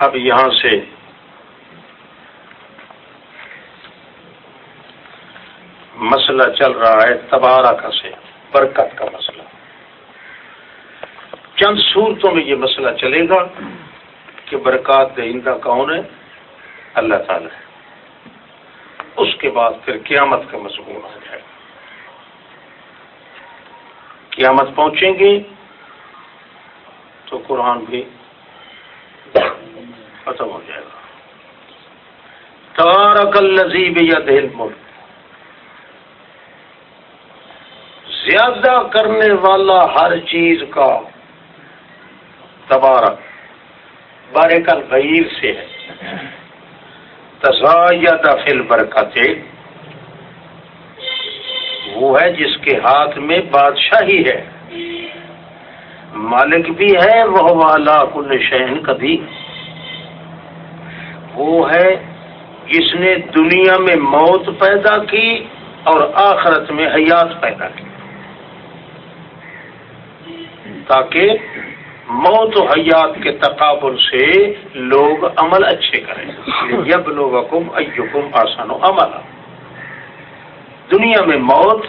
اب یہاں سے مسئلہ چل رہا ہے تبارہ کا سے، برکت کا مسئلہ۔ چند صورتوں میں یہ مسئلہ چلے گا کہ برکات دہندہ کون ہے؟ اللہ تعالی۔ ہے اس کے بعد پھر قیامت کا مضمون آ جائے۔ گا قیامت پہنچیں گے تو قرآن بھی ختم ہو جائے گا۔ تارک الزیب یا دہل ملک زیادہ کرنے والا ہر چیز کا تبارک بارے کا غیر سے ہے۔ تزایہ فل برکت وہ ہے جس کے ہاتھ میں بادشاہی ہے۔ مالک بھی ہے، وہ والا کل شہن کبھی وہ ہے جس نے دنیا میں موت پیدا کی اور آخرت میں حیات پیدا کی۔ تاکہ موت و حیات کے تقابل سے لوگ عمل اچھے کریں۔ جب لوگ حکم ایکم آسان و عمل۔ دنیا میں موت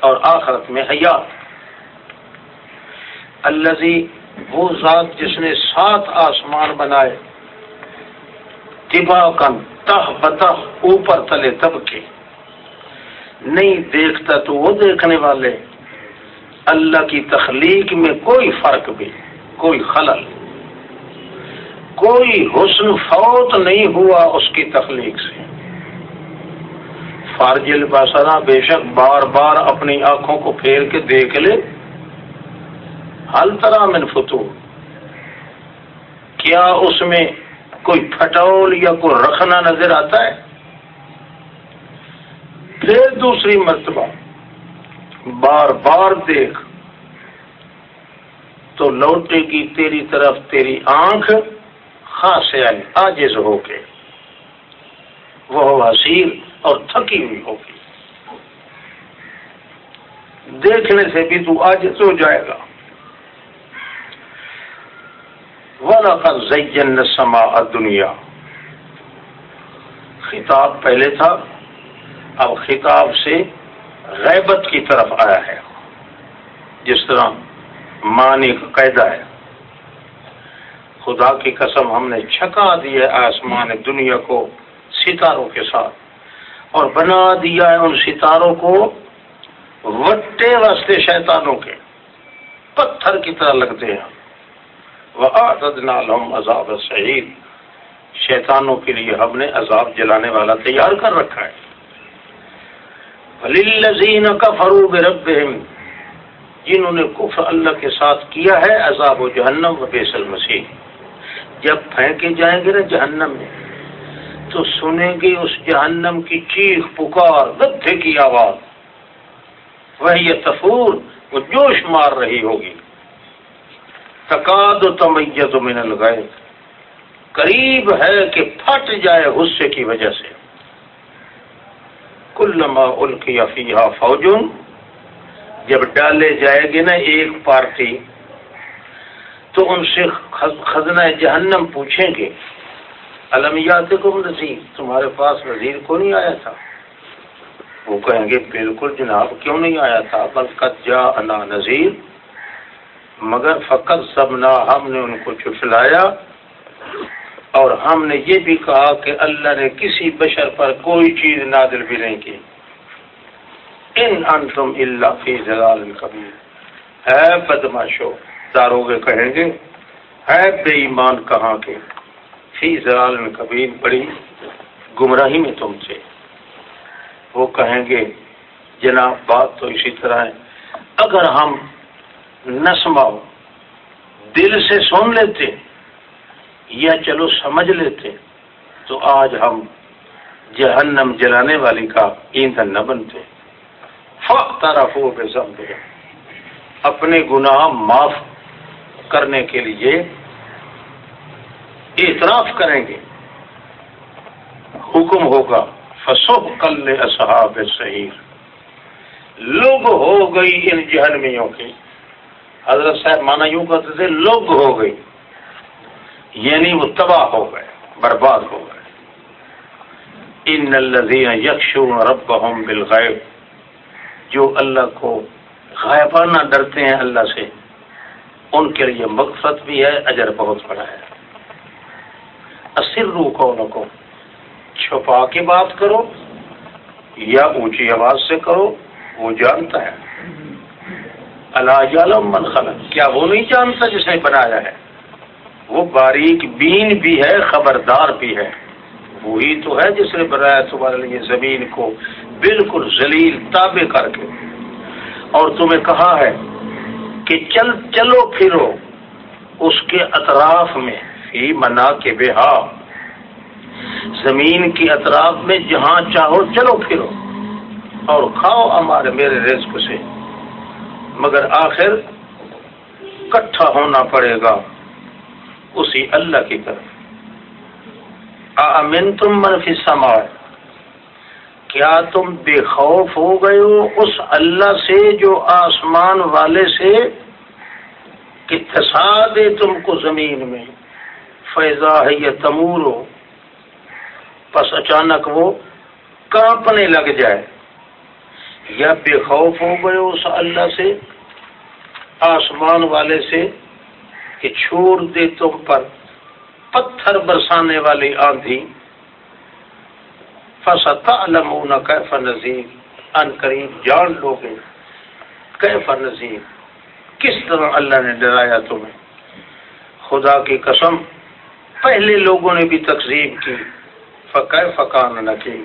اور آخرت میں حیات۔ الزی وہ ذات جس نے سات آسمان بنائے۔ تبا کن تہ بتہ اوپر تلے تب کے نہیں دیکھتا تو وہ دیکھنے والے۔ اللہ کی تخلیق میں کوئی فرق بھی، کوئی خلل۔ کوئی حسن فوت نہیں ہوا اس کی تخلیق سے۔ فارجل باسرا بے شک بار بار اپنی آنکھوں کو پھیر کے دیکھ لے۔ ہل طرح من فتو کیا اس میں کوئی پھٹول یا کوئی رکھنا نظر آتا ہے؟ پھر دوسری مرتبہ بار بار دیکھ تو لوٹے گی تیری طرف تیری آنکھ، خاص آجز ہو کے۔ وہ حسیر اور تھکی ہوئی ہوگی دیکھنے سے بھی تو آج ہو جائے گا۔ زین سما دنیا خطاب پہلے تھا، اب خطاب سے غیبت کی طرف آیا ہے۔ جس طرح معنی کا قیدا ہے۔ خدا کی قسم ہم نے چھکا دیا آسمان دنیا کو ستاروں کے ساتھ، اور بنا دیا ہے ان ستاروں کو وٹے واسطے شیطانوں کے۔ پتھر کی طرح لگتے ہیں۔ وہ آدم عذاب شہید شیطانوں کے لیے ہم نے عذاب جلانے والا تیار کر رکھا ہے۔ للذین کفروا بربهم۔ جنہوں نے کفر اللہ کے ساتھ کیا ہے، عذاب و جہنم و بیس المسیح۔ جب پھینکے جائیں گے نا جہنم میں، تو سنیں گے اس جہنم کی چیخ، پکار، گدھے کی آواز۔ وہی تفور، وہ جوش مار رہی ہوگی۔ تقاد و تمیت من لگائے قریب ہے کہ پھٹ جائے غصے کی وجہ سے۔ کلما القیا فیحا فوجن جب ڈالے جائے گی نا ایک پارٹی، تو ان سے خزنہ جہنم پوچھیں گے۔ المیات کو نذیر، تمہارے پاس وزیر کو نہیں آیا تھا؟ وہ کہیں گے، بالکل جناب کیوں نہیں آیا تھا؟ بلکہ جا انا نذیر۔ مگر فقط سبنا ہم نے ان کو چٹلایا اور ہم نے یہ بھی کہا کہ اللہ نے کسی بشر پر کوئی چیز نادل بھی نہیں کی۔ ان انتم اللہ فی زلال کبیر۔ ہے بدماشو داروگے کہیں گے؟ ہے بے ایمان کہاں کے؟ فی زلال کبیر، بڑی گمراہی میں تم سے۔ وہ کہیں گے، جناب، بات تو اسی طرح ہے۔ اگر ہم نسماؤ دل سے سن لیتے یا چلو سمجھ لیتے تو آج ہم جہنم جلانے والی کا ایندھن نہ بنتے۔ طرف ہو بے اپنے گناہ معاف کرنے کے لیے اعتراف کریں گے۔ حکم ہوگا فسو کل اصحاب صحیح لوگ ہو گئی ان جہنمیوں کی حضرت صاحب مانا یوں کرتے تھے لوگ ہو گئی۔ یعنی وہ تباہ ہو گئے، برباد ہو گئے۔ ان الذین یکشون ربهم بالغیب۔ جو اللہ کو غائبانہ ڈرتے ہیں اللہ سے، ان کے لیے مغفرت بھی ہے، اجر بہت بڑا ہے۔ اصر روح کو چھپا کے بات کرو، یا اونچی آواز سے کرو، وہ جانتا ہے۔ اللہ من خلق۔ کیا وہ نہیں جانتا جس نے بنایا ہے؟ وہ باریک بین بھی ہے، خبردار بھی ہے۔ وہی تو ہے جس نے بنایا تمہارے لیے زمین کو۔ بالکل ذلیل، تابع کر کے۔ اور تمہیں کہا ہے کہ چل، چلو پھرو اس کے اطراف میں، فی منا کے بےحا زمین کے اطراف میں جہاں چاہو چلو پھرو۔ اور کھاؤ ہمارے، میرے رزق سے۔ مگر آخر کٹھا ہونا پڑے گا اسی اللہ کی طرف۔ امن تم منفی سما کیا تم بے خوف ہو گئے ہو اس اللہ سے جو آسمان والے سے کہ تھسا دے تم کو زمین میں؟ فیضا ہے یا تمور۔ ہو بس اچانک وہ کانپنے لگ جائے۔ یا بے خوف ہو گئے اس اللہ سے، آسمان والے سے، کہ چھوڑ دے تم پر پتھر برسانے والی آندھی۔ فستا علم کیف نظیر ان قریب جان لو گے کیف نظیر کس طرح اللہ نے ڈرایا تمہیں۔ خدا کی قسم، پہلے لوگوں نے بھی تقسیم کی۔ فقہ فقان نکی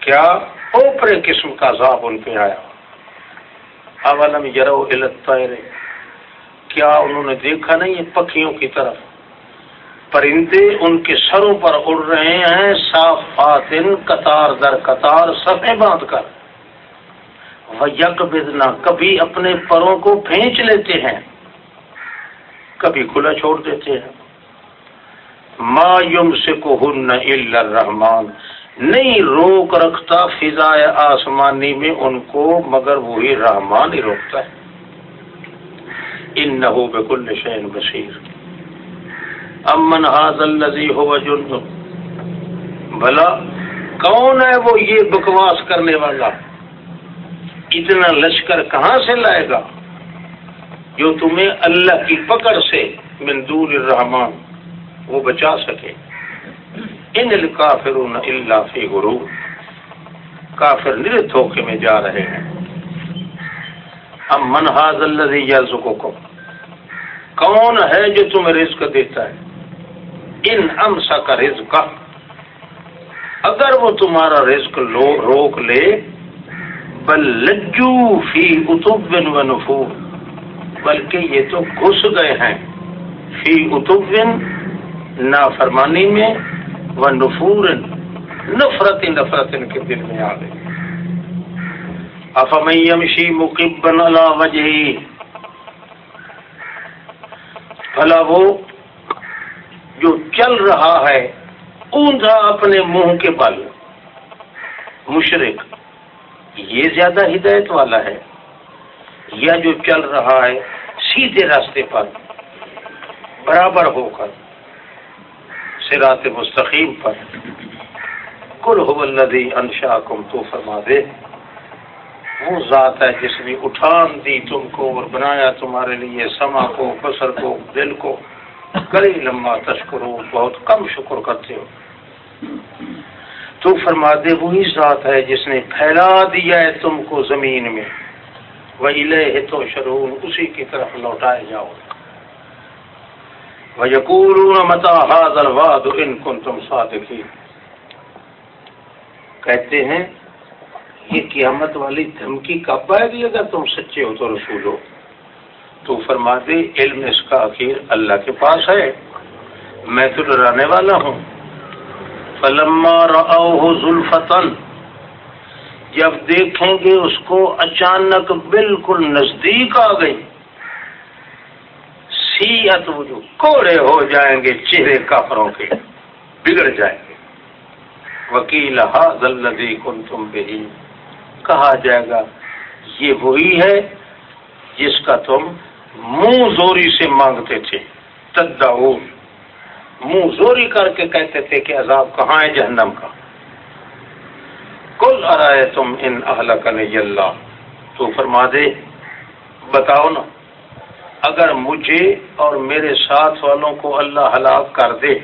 کیا اوپرے قسم کا عذاب ان پہ آیا۔ اولم یرو الطیر۔ کیا انہوں نے دیکھا نہیں پکھیوں کی طرف؟ پرندے ان کے سروں پر اڑ رہے ہیں، صاف فاتن قطار در قطار سفے باندھ کر۔ وہ یک بدنا کبھی اپنے پروں کو پھینچ لیتے ہیں، کبھی کھلا چھوڑ دیتے ہیں۔ ما یم سے کو ہن رحمان نہیں روک رکھتا فضائے آسمانی میں ان کو، مگر وہی رحمان ہی روکتا ہے۔ ان نہ ہو بکل شین بشیر امن حاض الزی ہو جن۔ بھلا، کون ہے وہ یہ بکواس کرنے والا؟ اتنا لشکر کہاں سے لائے گا؟ جو تمہیں اللہ کی پکڑ سے مندور الرحمان وہ بچا سکے۔ ان الکافر اللہ فی گرو کافر نر دھوکے میں جا رہے ہیں۔ ام من حاض الزی یا کون ہے جو تمہیں رزق دیتا ہے؟ ان امسا کا رزق اگر وہ تمہارا رزق لو روک لے، بل لجو فی اتب و نفور۔ بلکہ یہ تو گھس گئے ہیں۔ فی اتب نافرمانی میں و نفور نفرت نفرت ان کے دل میں آ گئی افمئی یمشی مقبن اللہ وجہ بھلا وہ جو چل رہا ہے اونجا اپنے منہ کے بل۔ مشرق، یہ زیادہ ہدایت والا ہے۔ یا جو چل رہا ہے، سیدھے راستے پر برابر ہو کر۔ سرات مستقیم پر. کل ہو الدی انشا کم تو فرما دے، وہ ذات ہے جس نے اٹھان دی تم کو اور بنایا تمہارے لیے، سما کو، بسر کو، دل کو۔ کئی لمبا تشکرو بہت کم شکر کرتے ہو۔ تو فرما دے، وہی ذات ہے جس نے پھیلا دیا ہے تم کو زمین میں۔ وہی لے تو شرون اسی کی طرف لوٹائے جاؤ۔ وہ یقور متا حاضر واد ان کن تم کہتے ہیں، یہ قیامت والی دھمکی کب آئے گی اگر تم سچے ہو تو رسول ہو۔ تو فرما دے، علم اس کا آخر اللہ کے پاس ہے۔ میں تو ڈرانے والا ہوں۔ فلما ذوالفتن جب دیکھیں گے اس کو اچانک بالکل نزدیک آ گئی۔ سیت وجو کوڑے ہو جائیں گے، چہرے کافروں کے۔ بگڑ جائیں گے۔ وکیل حاضل الذی کنتم به کہا جائے گا، یہ وہی ہے جس کا تم منہ زوری سے مانگتے تھے۔ تدعون۔ منہ زوری کر کے کہتے تھے کہ عذاب کہاں ہے؟ جہنم کا۔ کل ارائے تم ان اہل کا اللہ۔ تو فرما دے، بتاؤ نا۔ اگر مجھے اور میرے ساتھ والوں کو اللہ ہلاک کر دے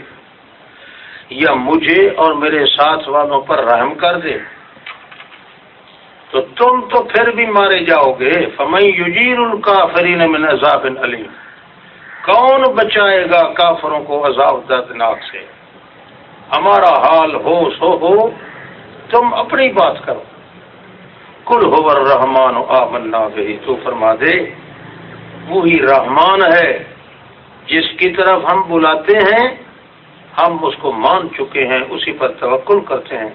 یا مجھے اور میرے ساتھ والوں پر رحم کر دے، تو تم تو پھر بھی مارے جاؤ گے۔ فمئی یجیر ان کا فرین عذاب علی کون بچائے گا کافروں کو عذاب دردناک سے؟ ہمارا حال ہو سو ہو، تم اپنی بات کرو۔ کل ہو رحمان آمنا گئی تو فرما دے وہی رحمان ہے، جس کی طرف ہم بلاتے ہیں، ہم اس کو مان چکے ہیں، اسی پر توکل کرتے ہیں۔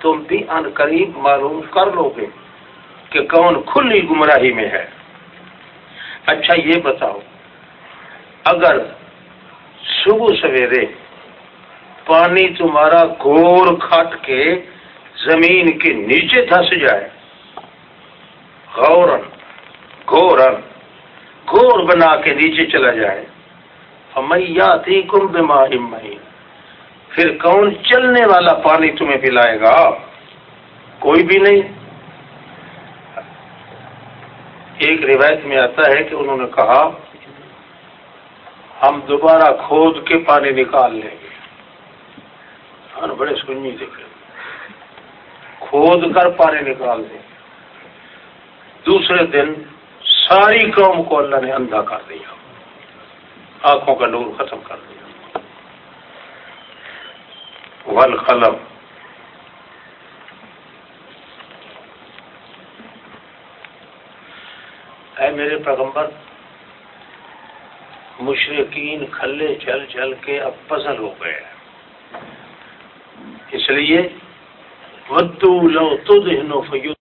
تم بھی ان قریب معلوم کر لو گے کہ کون کھلی گمراہی میں ہے۔ اچھا یہ بتاؤ، اگر صبح سویرے پانی تمہارا گور کھٹ کے زمین کے نیچے دھس جائے غورن گورن گور بنا کے نیچے چلا جائے۔ امیہ تھی کم بیماری پھر کون چلنے والا پانی تمہیں پلائے گا؟ کوئی بھی نہیں۔ ایک روایت میں آتا ہے کہ انہوں نے کہا، ہم دوبارہ کھود کے پانی نکال لیں گے۔ ہاں بڑے سنی دیکھ کھود کر پانی نکال دیں۔ دوسرے دن ساری قوم کو اللہ نے اندھا کر دیا۔ آنکھوں کا نور ختم کر دیا۔ والقلم۔ اے میرے پیغمبر، مشرقین کھلے چل چل کے اب پزل ہو گئے اس لیے، ودو لو تدہنو فیو